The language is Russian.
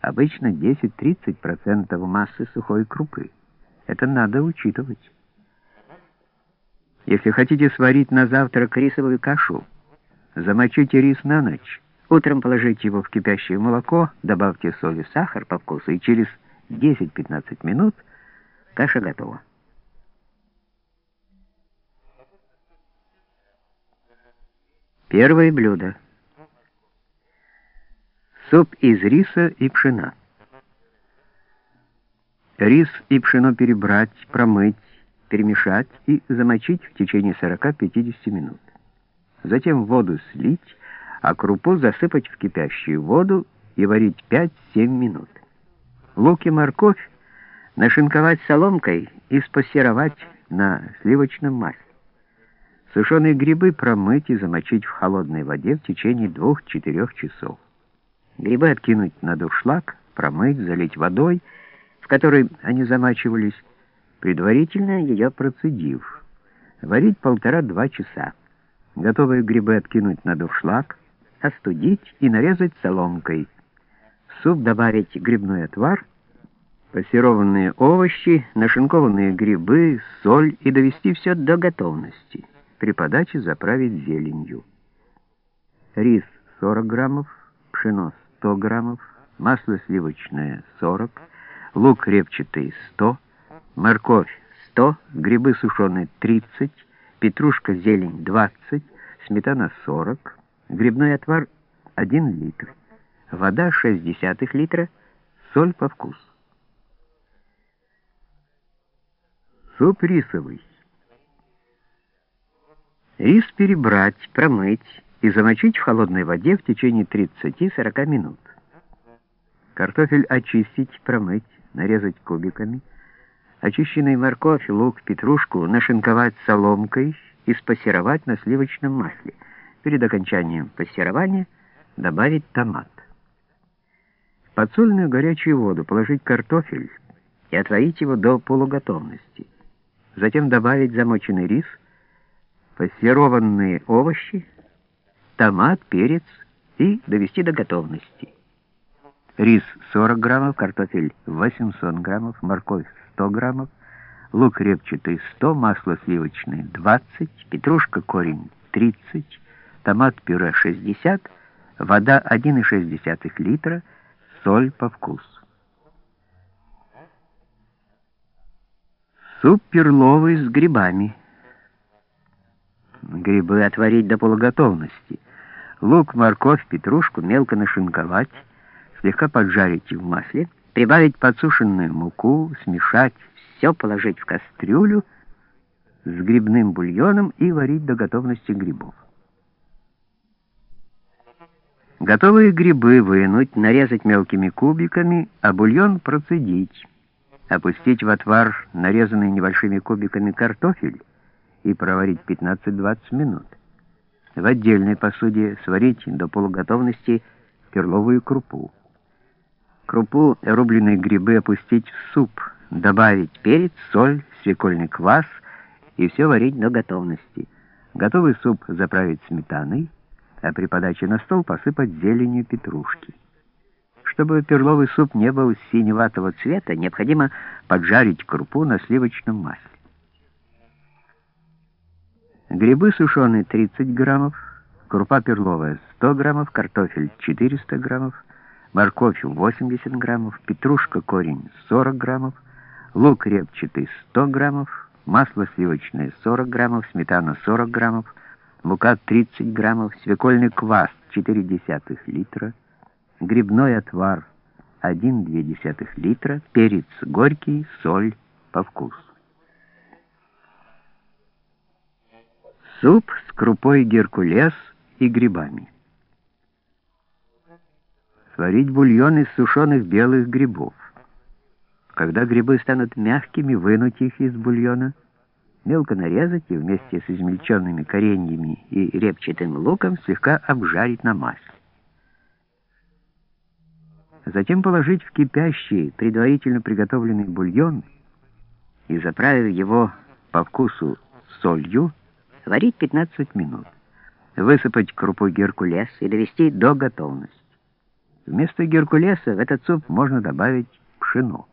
обычно 10-30% массы сухой крупы. Это надо учитывать. Если хотите сварить на завтрак рисовую кашу, замочите рис на ночь. Утром положите его в кипящее молоко, добавьте соль и сахар по вкусу, и через 10-15 минут каша готова. Первое блюдо. Суп из риса и пшена. Рис и пшено перебрать, промыть, перемешать и замочить в течение 40-50 минут. Затем воду слить, а крупу засыпать в кипящую воду и варить 5-7 минут. Лук и морковь нашинковать соломкой и спассеровать на сливочном масле. Сушеные грибы промыть и замочить в холодной воде в течение 2-4 часов. Грибы откинуть на дуршлаг, промыть, залить водой, в которой они замачивались, предварительно ее процедив. Варить полтора-два часа. Готовые грибы откинуть на дуршлаг, остудить и нарезать соломкой. В суп добавить грибной отвар, пассерованные овощи, нашинкованные грибы, соль и довести все до готовности. При подаче заправить зеленью. Рис 40 граммов, пшено 100 граммов, масло сливочное 40, лук репчатый 100, морковь 100, грибы сушеные 30, петрушка зелень 20, сметана 40, грибной отвар 1 литр, вода 0,6 литра, соль по вкусу. Суп рисовый. Рис перебрать, промыть, и замочить в холодной воде в течение 30-40 минут. Картофель очистить, промыть, нарезать кубиками. Очищенный морковь, лук, петрушку нашинковать соломкой и спассеровать на сливочном масле. Перед окончанием пассерования добавить томат. В подсольную горячую воду положить картофель и отварить его до полуготовности. Затем добавить замоченный рис, пассерованные овощи, томат, перец и довести до готовности. Рис 40 граммов, картофель 800 граммов, морковь 100 граммов, лук репчатый 100, масло сливочное 20, петрушка корень 30, томат пюре 60, вода 1,6 литра, соль по вкусу. Суп перловый с грибами. Грибы отварить до полуготовности. Лук, морковь, петрушку мелко нашинковать, слегка поджарить в масле, прибавить подсушенную муку, смешать, все положить в кастрюлю с грибным бульоном и варить до готовности грибов. Готовые грибы вынуть, нарезать мелкими кубиками, а бульон процедить. Опустить в отвар нарезанный небольшими кубиками картофель и проварить 15-20 минут в отдельной посуде сварить до полуготовности перловую крупу. Крупу рубленые грибы опустить в суп, добавить перец, соль, свекольный квас и все варить до готовности. Готовый суп заправить сметаной, а при подаче на стол посыпать зеленью петрушки. Чтобы перловый суп не был синеватого цвета, необходимо поджарить крупу на сливочном масле. Грибы сушеные 30 граммов, крупа перловая 100 граммов, картофель 400 граммов, морковь 80 граммов, петрушка корень 40 граммов, лук репчатый 100 граммов, масло сливочное 40 граммов, сметана 40 граммов, мука 30 граммов, свекольный квас 0,4 литра, грибной отвар 1,2 литра, перец горький, соль по вкусу. Суп с крупой геркулес и грибами. Сварить бульон из сушеных белых грибов. Когда грибы станут мягкими, вынуть их из бульона, мелко нарезать и вместе с измельченными кореньями и репчатым луком слегка обжарить на масле. Затем положить в кипящий, предварительно приготовленный бульон и, заправив его по вкусу солью, Варить 15 минут. Высыпать крупу геркулес и довести до готовности. Вместо геркулеса в этот суп можно добавить пшено.